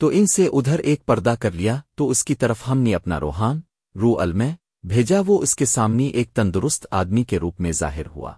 تو ان سے ادھر ایک پردہ کر لیا، تو اس کی طرف ہم نے اپنا روحان، رو المے بھیجا وہ اس کے سامنے ایک تندرست آدمی کے روپ میں ظاہر ہوا۔